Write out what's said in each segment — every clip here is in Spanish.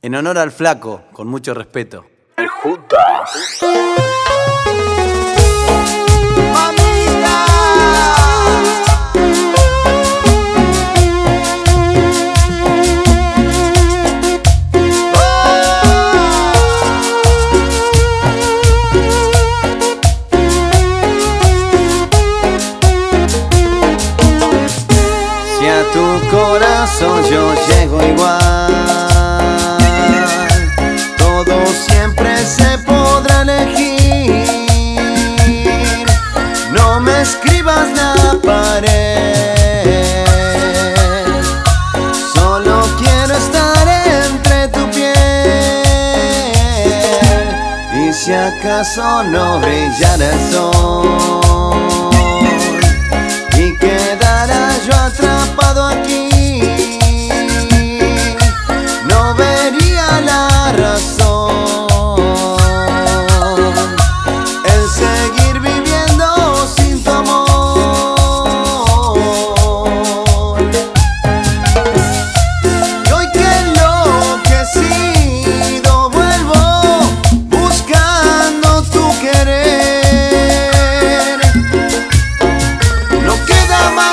En honor al flaco, con mucho respeto. El. Si a tu corazón yo llego igual, escribas la pared, solo quiero estar entre tu piel. Y si acaso no brillara el sol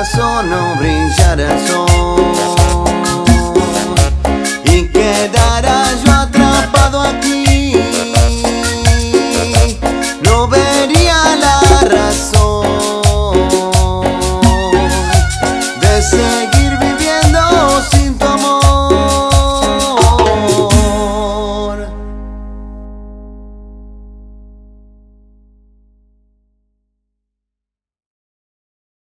corazón no brillará el sol. Y quedará yo